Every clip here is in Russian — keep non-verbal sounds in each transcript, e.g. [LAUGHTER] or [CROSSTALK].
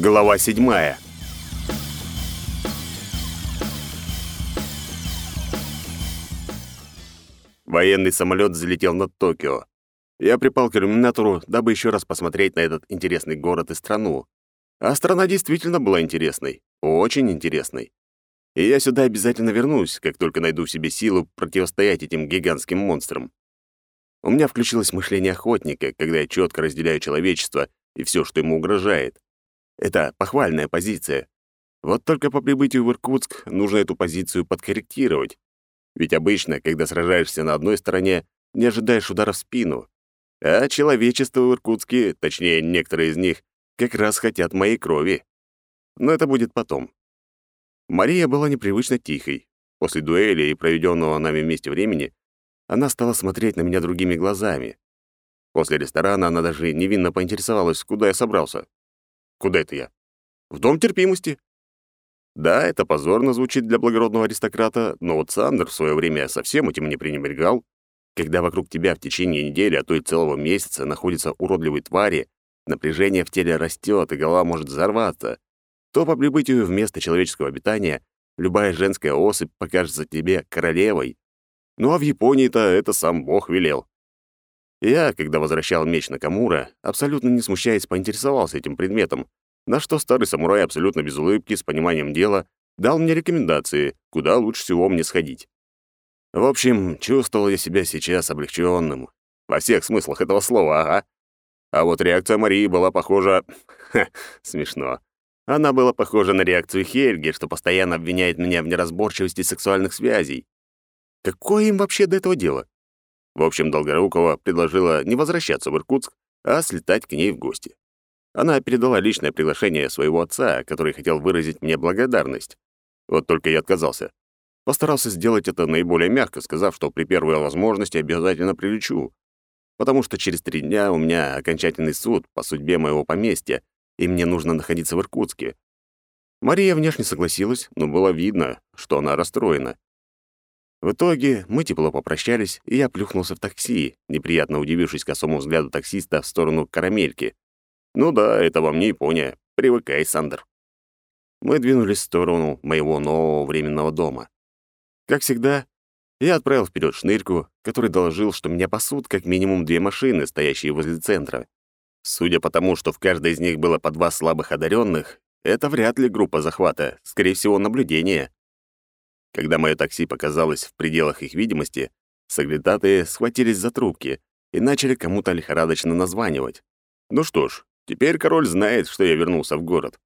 Глава седьмая. Военный самолет взлетел над Токио. Я припал к иллюминатору, дабы еще раз посмотреть на этот интересный город и страну. А страна действительно была интересной, очень интересной. И я сюда обязательно вернусь, как только найду в себе силу противостоять этим гигантским монстрам. У меня включилось мышление охотника, когда я четко разделяю человечество и все, что ему угрожает. Это похвальная позиция. Вот только по прибытию в Иркутск нужно эту позицию подкорректировать. Ведь обычно, когда сражаешься на одной стороне, не ожидаешь удара в спину. А человечество в Иркутске, точнее, некоторые из них, как раз хотят моей крови. Но это будет потом. Мария была непривычно тихой. После дуэли и проведенного нами вместе времени она стала смотреть на меня другими глазами. После ресторана она даже невинно поинтересовалась, куда я собрался. Куда это я? В дом терпимости. Да, это позорно звучит для благородного аристократа, но вот Сандер в свое время совсем этим не пренебрегал. Когда вокруг тебя в течение недели, а то и целого месяца находятся уродливые твари, напряжение в теле растет, и голова может взорваться, то по прибытию в место человеческого обитания любая женская особь покажется тебе королевой. Ну а в Японии-то это сам Бог велел. Я, когда возвращал меч на Камура, абсолютно не смущаясь, поинтересовался этим предметом, на что старый самурай абсолютно без улыбки, с пониманием дела, дал мне рекомендации, куда лучше всего мне сходить. В общем, чувствовал я себя сейчас облегченным. Во всех смыслах этого слова, ага. А вот реакция Марии была похожа... [LAUGHS] Ха, смешно. Она была похожа на реакцию Хельги, что постоянно обвиняет меня в неразборчивости сексуальных связей. Какое им вообще до этого дело? В общем, Долгорукова предложила не возвращаться в Иркутск, а слетать к ней в гости. Она передала личное приглашение своего отца, который хотел выразить мне благодарность. Вот только я отказался. Постарался сделать это наиболее мягко, сказав, что при первой возможности обязательно прилечу. Потому что через три дня у меня окончательный суд по судьбе моего поместья, и мне нужно находиться в Иркутске. Мария внешне согласилась, но было видно, что она расстроена. В итоге мы тепло попрощались, и я плюхнулся в такси, неприятно удивившись косому взгляду таксиста в сторону карамельки. Ну да, это вам не Япония. Привыкай, Сандер. Мы двинулись в сторону моего нового временного дома. Как всегда, я отправил вперед шнырьку, который доложил, что меня пасут как минимум две машины, стоящие возле центра. Судя по тому, что в каждой из них было по два слабых одаренных, это вряд ли группа захвата, скорее всего, наблюдение. Когда мое такси показалось в пределах их видимости, соглядатые схватились за трубки и начали кому-то лихорадочно названивать. Ну что ж, теперь король знает, что я вернулся в город.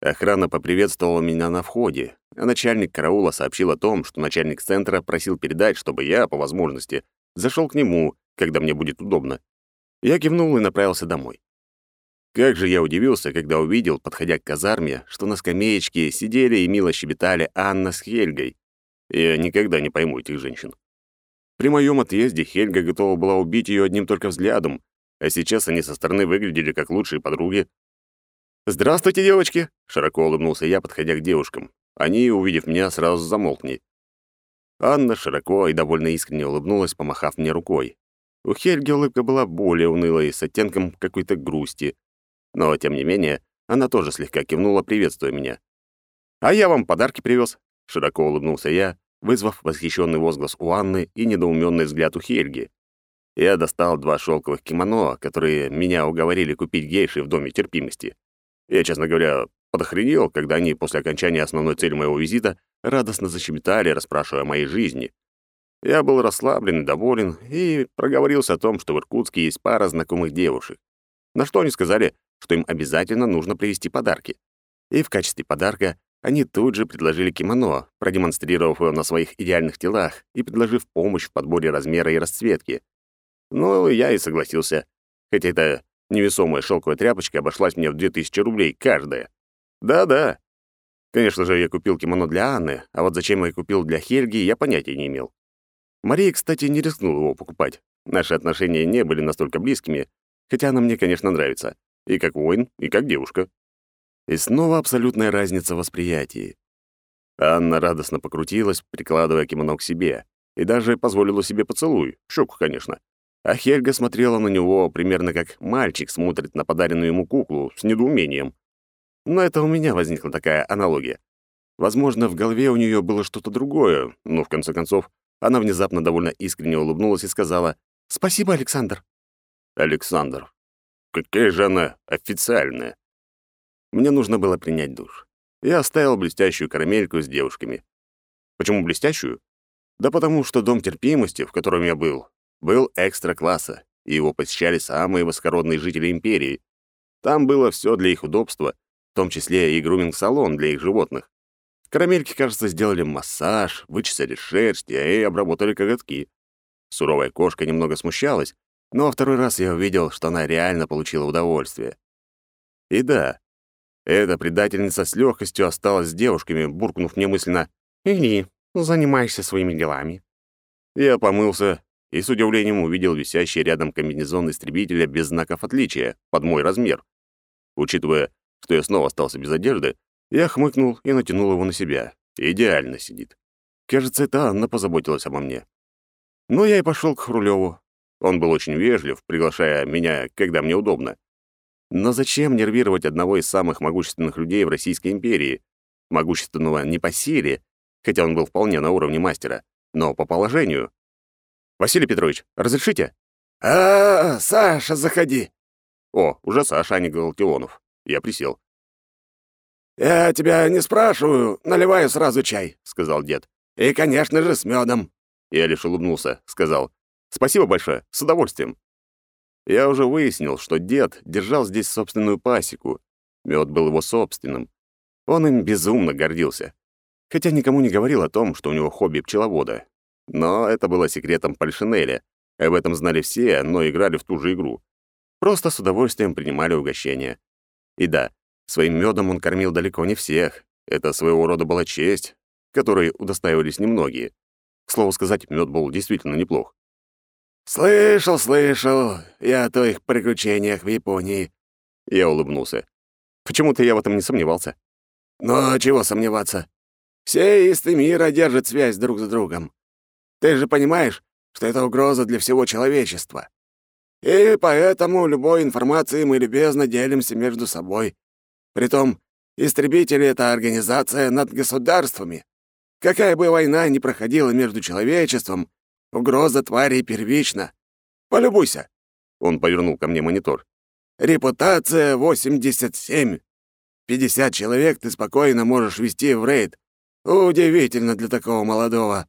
Охрана поприветствовала меня на входе, а начальник караула сообщил о том, что начальник центра просил передать, чтобы я, по возможности, зашел к нему, когда мне будет удобно. Я кивнул и направился домой. Как же я удивился, когда увидел, подходя к казарме, что на скамеечке сидели и мило щебетали Анна с Хельгой. Я никогда не пойму этих женщин. При моем отъезде Хельга готова была убить ее одним только взглядом, а сейчас они со стороны выглядели как лучшие подруги. «Здравствуйте, девочки!» — широко улыбнулся я, подходя к девушкам. Они, увидев меня, сразу замолкли. Анна широко и довольно искренне улыбнулась, помахав мне рукой. У Хельги улыбка была более унылой, с оттенком какой-то грусти. Но, тем не менее, она тоже слегка кивнула, приветствуя меня. «А я вам подарки привез», — широко улыбнулся я, вызвав восхищенный возглас у Анны и недоуменный взгляд у Хельги. Я достал два шелковых кимоно, которые меня уговорили купить гейши в Доме терпимости. Я, честно говоря, подохренел, когда они после окончания основной цели моего визита радостно защебетали, расспрашивая о моей жизни. Я был расслаблен и доволен, и проговорился о том, что в Иркутске есть пара знакомых девушек. На что они сказали, что им обязательно нужно привезти подарки. И в качестве подарка они тут же предложили кимоно, продемонстрировав его на своих идеальных телах и предложив помощь в подборе размера и расцветки. Ну, я и согласился. Хотя эта невесомая шелковая тряпочка обошлась мне в 2000 рублей каждая. Да-да. Конечно же, я купил кимоно для Анны, а вот зачем я купил для Хельги, я понятия не имел. Мария, кстати, не рискнула его покупать. Наши отношения не были настолько близкими, хотя она мне, конечно, нравится. И как воин, и как девушка. И снова абсолютная разница в восприятии. Анна радостно покрутилась, прикладывая кимоно к себе, и даже позволила себе поцелуй, щеку, конечно. А Хельга смотрела на него примерно как мальчик смотрит на подаренную ему куклу с недоумением. Но это у меня возникла такая аналогия. Возможно, в голове у нее было что-то другое, но, в конце концов, она внезапно довольно искренне улыбнулась и сказала «Спасибо, Александр». Александр. Какая же она официальная. Мне нужно было принять душ. Я оставил блестящую карамельку с девушками. Почему блестящую? Да потому что дом терпимости, в котором я был, был экстра-класса, и его посещали самые высокородные жители империи. Там было все для их удобства, в том числе и груминг-салон для их животных. Карамельки, кажется, сделали массаж, вычесали шерсть и обработали коготки. Суровая кошка немного смущалась, но второй раз я увидел, что она реально получила удовольствие. И да, эта предательница с легкостью осталась с девушками, буркнув мне мысленно «Иди, занимайся своими делами». Я помылся и с удивлением увидел висящий рядом комбинезон истребителя без знаков отличия, под мой размер. Учитывая, что я снова остался без одежды, я хмыкнул и натянул его на себя. Идеально сидит. Кажется, это Анна позаботилась обо мне. Ну, я и пошел к Хрулеву. Он был очень вежлив, приглашая меня, когда мне удобно. Но зачем нервировать одного из самых могущественных людей в Российской империи? Могущественного не по силе, хотя он был вполне на уровне мастера, но по положению. «Василий Петрович, разрешите?» а, -а, Саша, заходи!» «О, уже Саша, а не Галактионов». Я присел. «Я тебя не спрашиваю, наливаю сразу чай», — сказал дед. «И, конечно же, с медом». Я лишь улыбнулся, сказал. «Спасибо большое, с удовольствием». Я уже выяснил, что дед держал здесь собственную пасеку. Мед был его собственным. Он им безумно гордился. Хотя никому не говорил о том, что у него хобби пчеловода. Но это было секретом Польшинеля. Об этом знали все, но играли в ту же игру. Просто с удовольствием принимали угощения. И да, своим медом он кормил далеко не всех. Это своего рода была честь, которой удостаивались немногие. К слову сказать, мед был действительно неплох. «Слышал, слышал. Я о твоих приключениях в Японии». Я улыбнулся. Почему-то я в этом не сомневался. «Но чего сомневаться? Все исты мира держат связь друг с другом. Ты же понимаешь, что это угроза для всего человечества. И поэтому любой информацией мы любезно делимся между собой. Притом, истребители — это организация над государствами. Какая бы война ни проходила между человечеством, Угроза тварей первична. Полюбуйся. Он повернул ко мне монитор. Репутация 87. 50 человек ты спокойно можешь вести в рейд. Удивительно для такого молодого.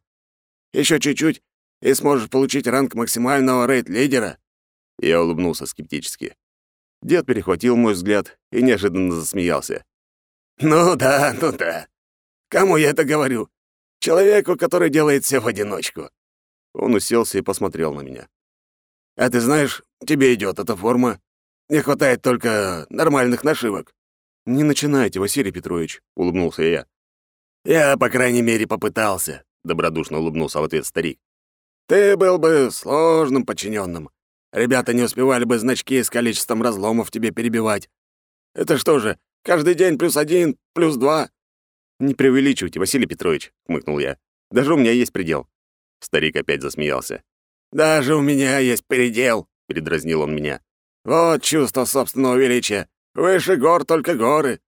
Еще чуть-чуть, и сможешь получить ранг максимального рейд-лидера. Я улыбнулся скептически. Дед перехватил мой взгляд и неожиданно засмеялся. «Ну да, ну да. Кому я это говорю? Человеку, который делает все в одиночку. Он уселся и посмотрел на меня. «А ты знаешь, тебе идет эта форма. Не хватает только нормальных нашивок». «Не начинайте, Василий Петрович», — улыбнулся я. «Я, по крайней мере, попытался», — добродушно улыбнулся в ответ старик. «Ты был бы сложным подчиненным. Ребята не успевали бы значки с количеством разломов тебе перебивать. Это что же, каждый день плюс один, плюс два?» «Не преувеличивайте, Василий Петрович», — хмыкнул я. «Даже у меня есть предел». Старик опять засмеялся. «Даже у меня есть предел», — передразнил он меня. «Вот чувство собственного величия. Выше гор только горы».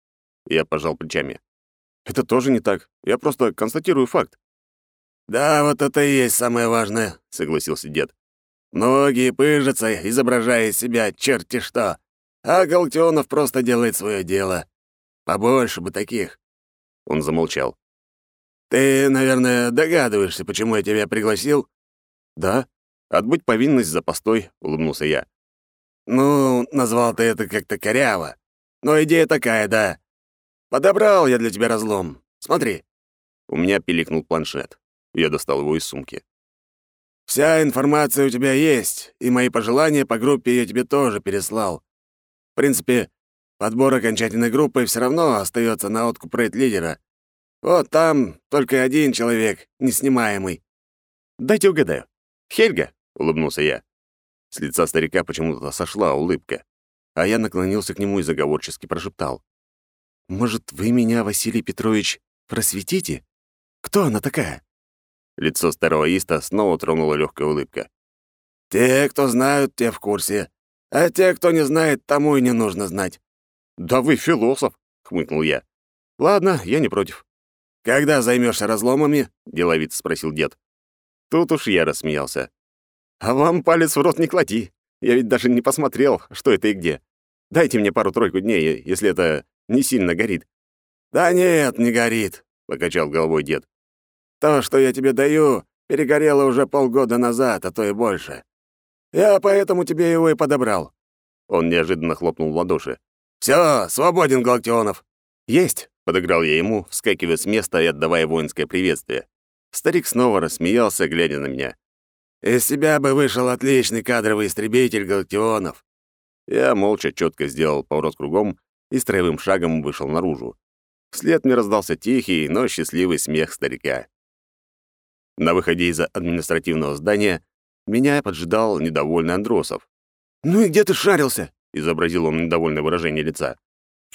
Я пожал плечами. «Это тоже не так. Я просто констатирую факт». «Да, вот это и есть самое важное», — согласился дед. «Многие пыжатся, изображая из себя черти что, а Галтионов просто делает свое дело. Побольше бы таких». Он замолчал. «Ты, наверное, догадываешься, почему я тебя пригласил?» «Да. Отбыть повинность за постой», — улыбнулся я. «Ну, назвал ты это как-то коряво. Но идея такая, да. Подобрал я для тебя разлом. Смотри». У меня пиликнул планшет. Я достал его из сумки. «Вся информация у тебя есть, и мои пожелания по группе я тебе тоже переслал. В принципе, подбор окончательной группы все равно остается на откуп рейд-лидера. Вот там только один человек, неснимаемый. Дайте угадаю. Хельга, улыбнулся я. С лица старика почему-то сошла улыбка, а я наклонился к нему и заговорчески прошептал: "Может, вы меня, Василий Петрович, просветите? Кто она такая?" Лицо старого иста снова тронула легкая улыбка. «Те, кто знают, те в курсе. А те, кто не знает, тому и не нужно знать». «Да вы философ», — хмыкнул я. «Ладно, я не против». «Когда займешься разломами?» — деловито спросил дед. Тут уж я рассмеялся. «А вам палец в рот не клади. Я ведь даже не посмотрел, что это и где. Дайте мне пару-тройку дней, если это не сильно горит». «Да нет, не горит», — покачал головой дед. «То, что я тебе даю, перегорело уже полгода назад, а то и больше. Я поэтому тебе его и подобрал». Он неожиданно хлопнул в ладоши. «Всё, свободен, Галактионов!» «Есть!» — подыграл я ему, вскакивая с места и отдавая воинское приветствие. Старик снова рассмеялся, глядя на меня. «Из себя бы вышел отличный кадровый истребитель Галактионов!» Я молча четко сделал поворот кругом и строевым шагом вышел наружу. Вслед мне раздался тихий, но счастливый смех старика. На выходе из административного здания меня поджидал недовольный Андросов. «Ну и где ты шарился?» — изобразил он недовольное выражение лица.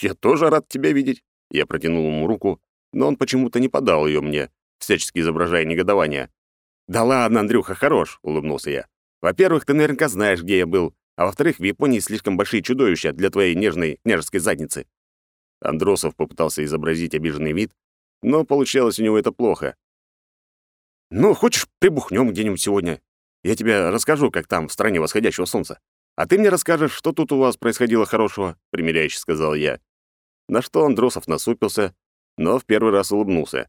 «Я тоже рад тебя видеть». Я протянул ему руку, но он почему-то не подал ее мне, всячески изображая негодование. «Да ладно, Андрюха, хорош», — улыбнулся я. «Во-первых, ты наверняка знаешь, где я был, а во-вторых, в Японии слишком большие чудовища для твоей нежной княжеской задницы». Андросов попытался изобразить обиженный вид, но получалось у него это плохо. «Ну, хочешь, прибухнем где-нибудь сегодня? Я тебе расскажу, как там, в стране восходящего солнца. А ты мне расскажешь, что тут у вас происходило хорошего», — примиряюще сказал я. На что Андросов насупился, но в первый раз улыбнулся.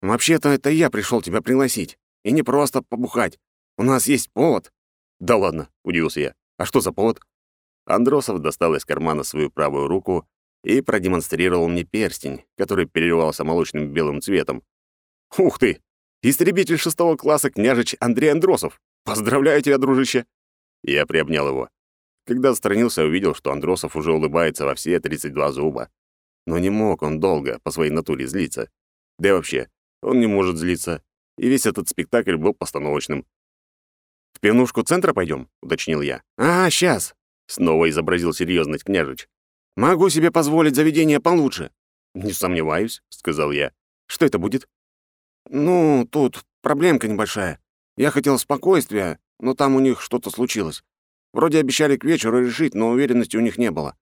«Вообще-то это я пришел тебя пригласить. И не просто побухать. У нас есть повод». «Да ладно», — удивился я. «А что за повод?» Андросов достал из кармана свою правую руку и продемонстрировал мне перстень, который переливался молочным белым цветом. «Ух ты! Истребитель шестого класса княжич Андрей Андросов! Поздравляю тебя, дружище!» Я приобнял его. Когда отстранился, увидел, что Андросов уже улыбается во все 32 зуба. Но не мог он долго по своей натуре злиться. Да и вообще, он не может злиться. И весь этот спектакль был постановочным. «В пивнушку центра пойдем?» — уточнил я. «А, сейчас!» — снова изобразил серьезность княжич. «Могу себе позволить заведение получше». «Не сомневаюсь», — сказал я. «Что это будет?» «Ну, тут проблемка небольшая. Я хотел спокойствия, но там у них что-то случилось. Вроде обещали к вечеру решить, но уверенности у них не было.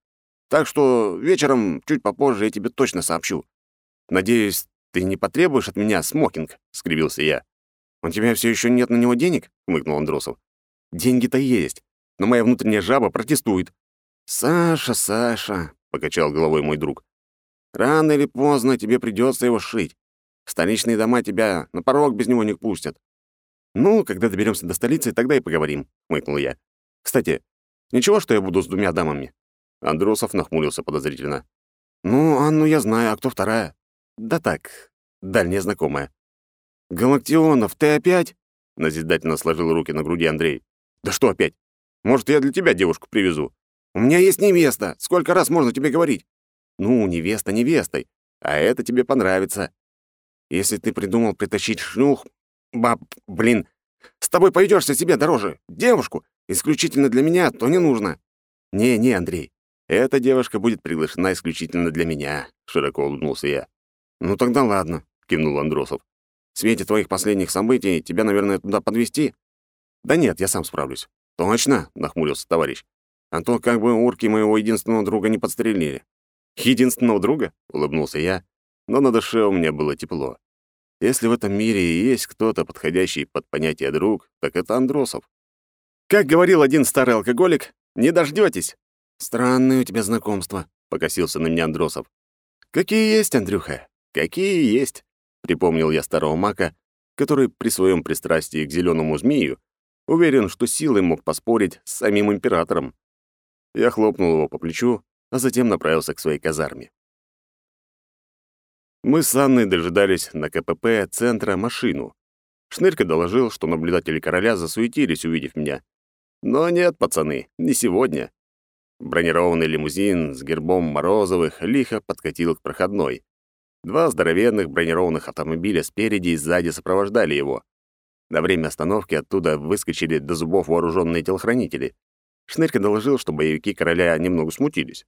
Так что вечером, чуть попозже, я тебе точно сообщу. Надеюсь, ты не потребуешь от меня смокинг?» — скривился я. «У тебя все еще нет на него денег?» — хмыкнул Андросов. «Деньги-то есть, но моя внутренняя жаба протестует». «Саша, Саша», — покачал головой мой друг, «рано или поздно тебе придется его шить. Столичные дома тебя на порог без него не пустят. Ну, когда доберемся до столицы, тогда и поговорим, хмыкнул я. Кстати, ничего, что я буду с двумя дамами. Андросов нахмурился подозрительно. Ну, Анну я знаю, а кто вторая? Да так, дальняя знакомая. Галактионов, ты опять? Назидательно сложил руки на груди Андрей. Да что опять? Может, я для тебя девушку привезу? У меня есть невеста. Сколько раз можно тебе говорить? Ну, невеста невестой. А это тебе понравится. Если ты придумал притащить шлюх... Баб, блин, с тобой пойдешься себе дороже. Девушку, исключительно для меня, то не нужно. Не-не, Андрей, эта девушка будет приглашена исключительно для меня, широко улыбнулся я. Ну тогда ладно, кивнул Андросов. В свете твоих последних событий тебя, наверное, туда подвести? Да нет, я сам справлюсь. Точно, нахмурился товарищ. А то как бы урки моего единственного друга не подстрелили. Единственного друга? улыбнулся я но на душе у меня было тепло. Если в этом мире и есть кто-то, подходящий под понятие «друг», так это Андросов. Как говорил один старый алкоголик, не дождётесь. Странные у тебя знакомства, покосился на меня Андросов. Какие есть, Андрюха, какие есть, припомнил я старого мака, который при своем пристрастии к зеленому змею уверен, что силой мог поспорить с самим императором. Я хлопнул его по плечу, а затем направился к своей казарме. Мы с Анной дожидались на КПП центра машину. Шнырька доложил, что наблюдатели короля засуетились, увидев меня. Но нет, пацаны, не сегодня. Бронированный лимузин с гербом Морозовых лихо подкатил к проходной. Два здоровенных бронированных автомобиля спереди и сзади сопровождали его. На время остановки оттуда выскочили до зубов вооруженные телохранители. Шнырька доложил, что боевики короля немного смутились.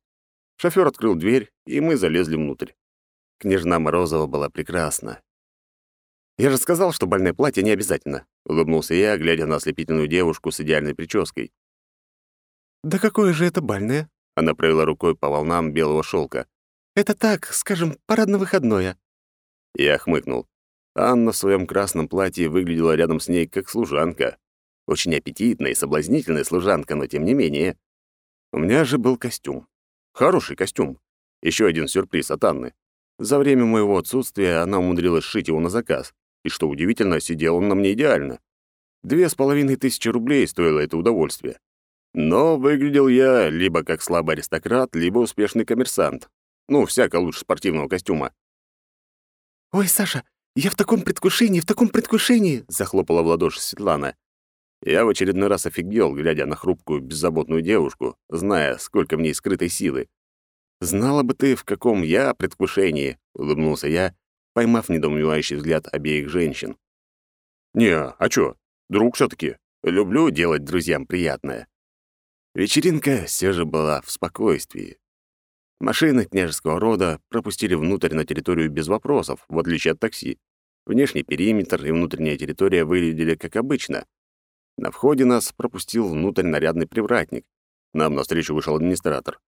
Шофёр открыл дверь, и мы залезли внутрь. Княжна Морозова была прекрасна. «Я же сказал, что больное платье не обязательно», — улыбнулся я, глядя на ослепительную девушку с идеальной прической. «Да какое же это бальное?» — она провела рукой по волнам белого шелка. Это так, скажем, парадно-выходное». Я хмыкнул. Анна в своем красном платье выглядела рядом с ней как служанка. Очень аппетитная и соблазнительная служанка, но тем не менее. У меня же был костюм. Хороший костюм. Еще один сюрприз от Анны. За время моего отсутствия она умудрилась сшить его на заказ. И что удивительно, сидел он на мне идеально. Две с половиной тысячи рублей стоило это удовольствие. Но выглядел я либо как слабый аристократ, либо успешный коммерсант. Ну, всяко лучше спортивного костюма. «Ой, Саша, я в таком предвкушении, в таком предвкушении!» — захлопала в ладоши Светлана. Я в очередной раз офигел, глядя на хрупкую, беззаботную девушку, зная, сколько в ней скрытой силы. «Знала бы ты, в каком я предвкушении», — улыбнулся я, поймав недоумевающий взгляд обеих женщин. «Не, а чё? Друг все таки Люблю делать друзьям приятное». Вечеринка все же была в спокойствии. Машины княжеского рода пропустили внутрь на территорию без вопросов, в отличие от такси. Внешний периметр и внутренняя территория выглядели как обычно. На входе нас пропустил внутрь нарядный привратник. Нам навстречу вышел администратор.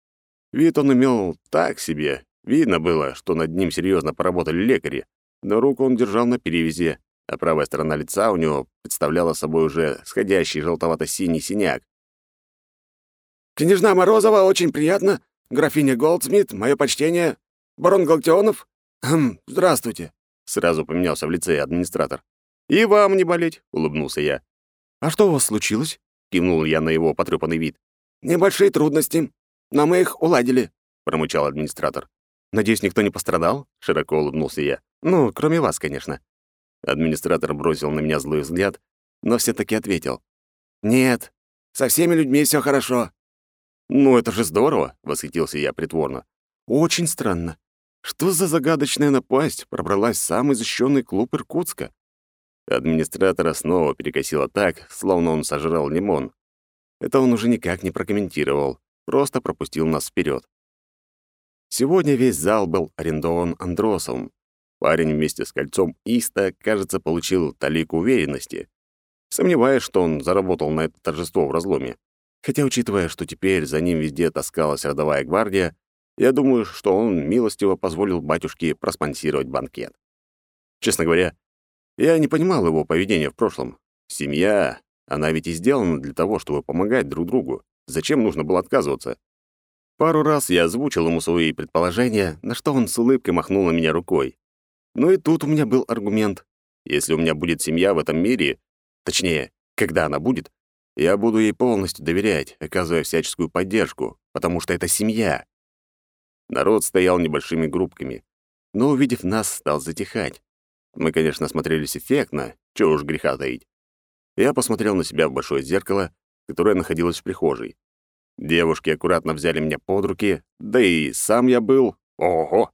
Вид он имел так себе. Видно было, что над ним серьезно поработали лекари, но руку он держал на перевязи, а правая сторона лица у него представляла собой уже сходящий желтовато-синий синяк. «Княжна Морозова, очень приятно. Графиня Голдсмит, мое почтение. Барон Галактионов? Хм, здравствуйте. Сразу поменялся в лице администратор. И вам не болеть, улыбнулся я. А что у вас случилось? кивнул я на его потрёпанный вид. Небольшие трудности, но мы их уладили, промычал администратор. Надеюсь, никто не пострадал? широко улыбнулся я. Ну, кроме вас, конечно. Администратор бросил на меня злой взгляд, но все таки ответил. Нет, со всеми людьми все хорошо. «Ну, это же здорово!» — восхитился я притворно. «Очень странно. Что за загадочная напасть пробралась в самый защищенный клуб Иркутска?» Администратора снова перекосило так, словно он сожрал лимон. Это он уже никак не прокомментировал, просто пропустил нас вперед. Сегодня весь зал был арендован Андросовым. Парень вместе с кольцом Иста, кажется, получил талику уверенности. Сомневаюсь, что он заработал на это торжество в разломе. Хотя, учитывая, что теперь за ним везде таскалась родовая гвардия, я думаю, что он милостиво позволил батюшке проспонсировать банкет. Честно говоря, я не понимал его поведения в прошлом. Семья, она ведь и сделана для того, чтобы помогать друг другу. Зачем нужно было отказываться? Пару раз я озвучил ему свои предположения, на что он с улыбкой махнул на меня рукой. Ну и тут у меня был аргумент. Если у меня будет семья в этом мире, точнее, когда она будет, я буду ей полностью доверять, оказывая всяческую поддержку, потому что это семья. Народ стоял небольшими группками, но, увидев нас, стал затихать. Мы, конечно, смотрелись эффектно, чего уж греха таить. Я посмотрел на себя в большое зеркало, которое находилось в прихожей. Девушки аккуратно взяли меня под руки, да и сам я был... Ого!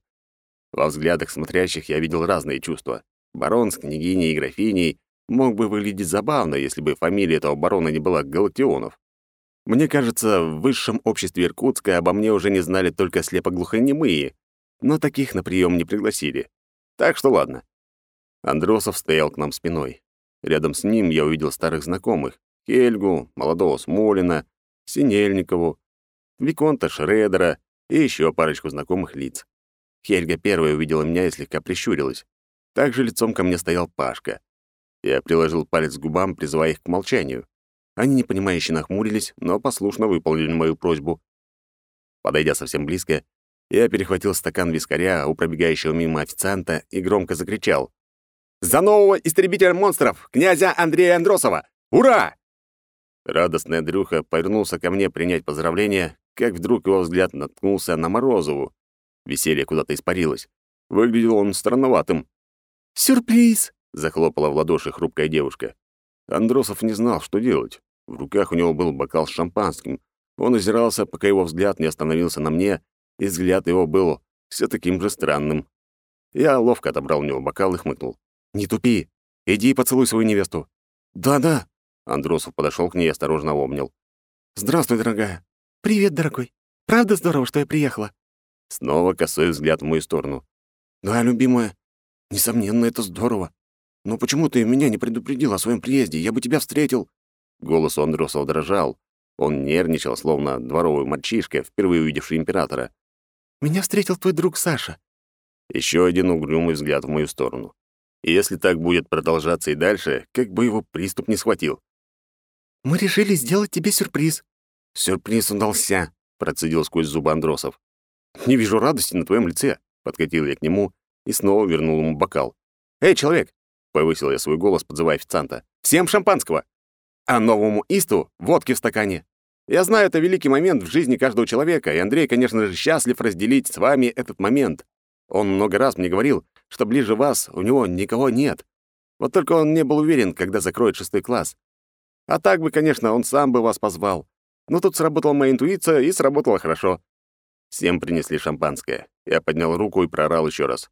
Во взглядах смотрящих я видел разные чувства. Барон с княгиней и графиней мог бы выглядеть забавно, если бы фамилия этого барона не была Галактионов. Мне кажется, в высшем обществе Иркутска обо мне уже не знали только слепоглухонемые, но таких на прием не пригласили. Так что ладно. Андросов стоял к нам спиной. Рядом с ним я увидел старых знакомых. Хельгу, молодого Смолина, Синельникову, Виконта Шредера и еще парочку знакомых лиц. Хельга первая увидела меня и слегка прищурилась. Также лицом ко мне стоял Пашка. Я приложил палец к губам, призывая их к молчанию. Они непонимающе нахмурились, но послушно выполнили мою просьбу. Подойдя совсем близко, я перехватил стакан вискаря у пробегающего мимо официанта и громко закричал. «За нового истребителя монстров, князя Андрея Андросова! Ура!» Радостный Андрюха повернулся ко мне принять поздравления, как вдруг его взгляд наткнулся на Морозову. Веселье куда-то испарилось. Выглядел он странноватым. «Сюрприз!» — захлопала в ладоши хрупкая девушка. Андросов не знал, что делать. В руках у него был бокал с шампанским. Он озирался, пока его взгляд не остановился на мне, и взгляд его был все таким же странным. Я ловко отобрал у него бокал и хмыкнул. «Не тупи! Иди и поцелуй свою невесту!» «Да-да!» Андросов подошел к ней и осторожно обнял. «Здравствуй, дорогая!» «Привет, дорогой! Правда здорово, что я приехала?» Снова косой взгляд в мою сторону. «Да, любимая, несомненно, это здорово. «Но почему ты меня не предупредил о своем приезде? Я бы тебя встретил». Голос у Андросова дрожал. Он нервничал, словно дворовый мальчишка, впервые увидевший императора. Меня встретил твой друг Саша». Еще один угрюмый взгляд в мою сторону. И если так будет продолжаться и дальше, как бы его приступ не схватил. «Мы решили сделать тебе сюрприз». «Сюрприз удался», — процедил сквозь зубы Андросов. «Не вижу радости на твоем лице», — подкатил я к нему и снова вернул ему бокал. «Эй, человек!» — повысил я свой голос, подзывая официанта. «Всем шампанского! А новому Исту — водки в стакане. Я знаю, это великий момент в жизни каждого человека, и Андрей, конечно же, счастлив разделить с вами этот момент. Он много раз мне говорил, что ближе вас у него никого нет. Вот только он не был уверен, когда закроет шестой класс. А так бы, конечно, он сам бы вас позвал. Но тут сработала моя интуиция, и сработала хорошо. Всем принесли шампанское. Я поднял руку и проорал еще раз.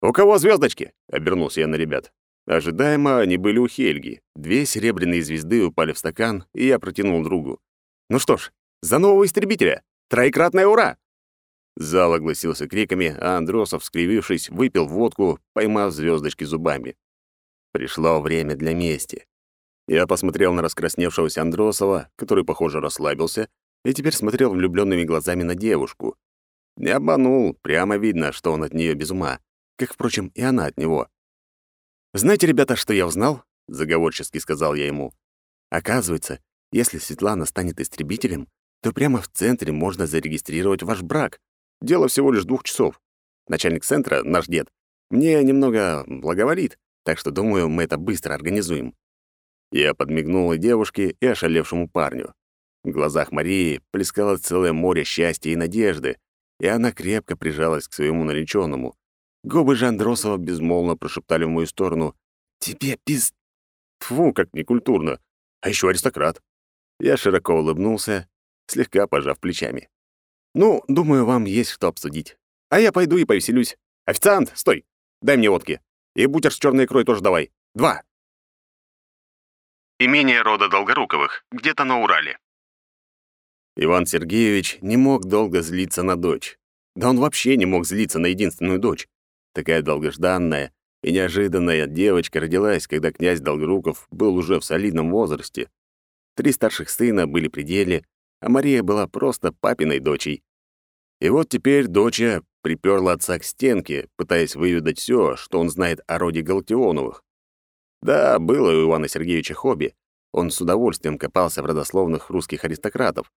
«У кого звездочки? обернулся я на ребят. Ожидаемо они были у Хельги. Две серебряные звезды упали в стакан, и я протянул другу. «Ну что ж, за нового истребителя! Троекратное ура!» Зал огласился криками, а Андросов, скривившись, выпил водку, поймав звездочки зубами. Пришло время для мести. Я посмотрел на раскрасневшегося Андросова, который, похоже, расслабился, и теперь смотрел влюбленными глазами на девушку. Не обманул, прямо видно, что он от нее без ума, как, впрочем, и она от него. «Знаете, ребята, что я узнал?» — заговорчески сказал я ему. «Оказывается, если Светлана станет истребителем, то прямо в центре можно зарегистрировать ваш брак. Дело всего лишь двух часов. Начальник центра, наш дед, мне немного благоволит, так что, думаю, мы это быстро организуем». Я подмигнул и девушке, и ошалевшему парню. В глазах Марии плескало целое море счастья и надежды, и она крепко прижалась к своему нареченному. Губы же Андросова безмолвно прошептали в мою сторону «Тебе пиз...» Фу, как некультурно. А еще аристократ. Я широко улыбнулся, слегка пожав плечами. «Ну, думаю, вам есть что обсудить. А я пойду и повеселюсь. Официант, стой! Дай мне водки. И бутер с черной икрой тоже давай. Два!» Имение рода Долгоруковых, где-то на Урале. Иван Сергеевич не мог долго злиться на дочь. Да он вообще не мог злиться на единственную дочь. Такая долгожданная и неожиданная девочка родилась, когда князь Долгоруков был уже в солидном возрасте. Три старших сына были при деле, а Мария была просто папиной дочей. И вот теперь доча приперла отца к стенке, пытаясь выведать все, что он знает о роде Галактионовых. Да, было у Ивана Сергеевича хобби. Он с удовольствием копался в родословных русских аристократов,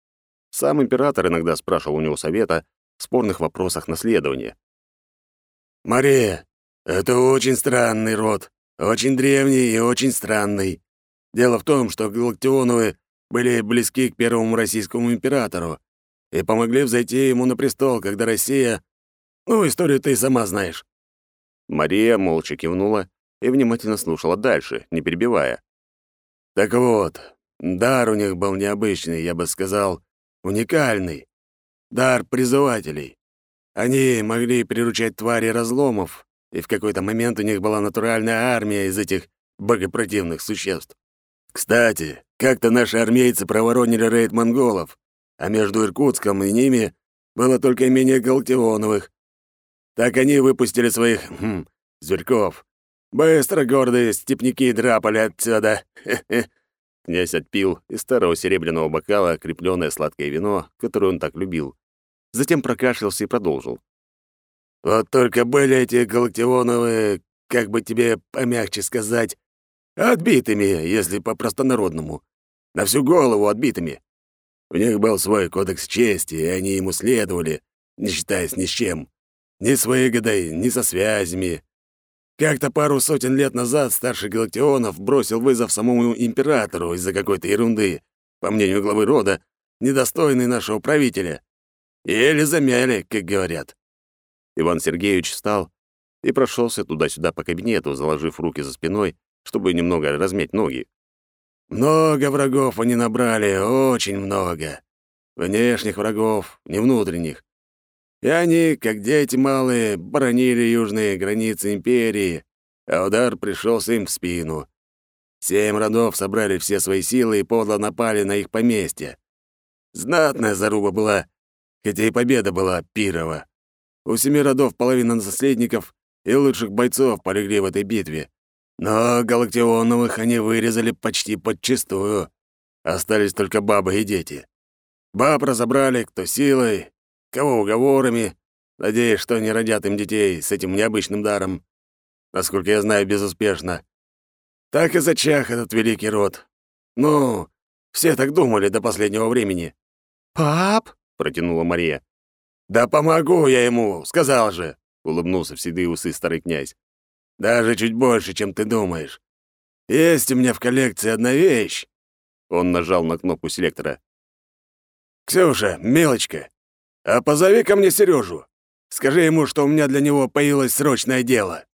сам император иногда спрашивал у него совета в спорных вопросах наследования. «Мария, это очень странный род, очень древний и очень странный. Дело в том, что Галактионовы были близки к первому российскому императору и помогли взойти ему на престол, когда Россия... Ну, историю ты сама знаешь». Мария молча кивнула и внимательно слушала дальше, не перебивая. «Так вот, дар у них был необычный, я бы сказал, уникальный. Дар призывателей. Они могли приручать твари разломов, и в какой-то момент у них была натуральная армия из этих богопротивных существ. Кстати, как-то наши армейцы проворонили рейд монголов, а между Иркутском и ними было только имение Галтионовых. Так они выпустили своих, хм, зверьков. Быстро гордые степняки драпали отсюда. Князь отпил из старого серебряного бокала крепленное сладкое вино, которое он так любил. Затем прокашлялся и продолжил. «Вот только были эти галактионовые, как бы тебе помягче сказать, отбитыми, если по-простонародному. На всю голову отбитыми. У них был свой кодекс чести, и они ему следовали, не считаясь ни с чем. Ни с выгодой, ни со связями. Как-то пару сотен лет назад старший Галактионов бросил вызов самому императору из-за какой-то ерунды, по мнению главы рода, недостойный нашего правителя. Еле замяли, как говорят. Иван Сергеевич встал и прошелся туда-сюда по кабинету, заложив руки за спиной, чтобы немного размять ноги. «Много врагов они набрали, очень много. Внешних врагов, не внутренних. И они, как дети малые, бронили южные границы империи, а удар пришелся им в спину. Семь родов собрали все свои силы и подло напали на их поместье. Знатная заруба была, хотя и победа была пирова. У семи родов половина наследников и лучших бойцов полегли в этой битве. Но Галактионовых они вырезали почти подчистую. Остались только бабы и дети. Баб разобрали кто силой, кого уговорами, надеясь, что они родят им детей с этим необычным даром. Насколько я знаю, безуспешно. Так и зачах этот великий род. Ну, все так думали до последнего времени. «Пап!» — протянула Мария. «Да помогу я ему, сказал же!» — улыбнулся в седые усы старый князь. «Даже чуть больше, чем ты думаешь. Есть у меня в коллекции одна вещь». Он нажал на кнопку селектора. «Ксюша, мелочка, а позови ко мне Сережу. Скажи ему, что у меня для него появилось срочное дело».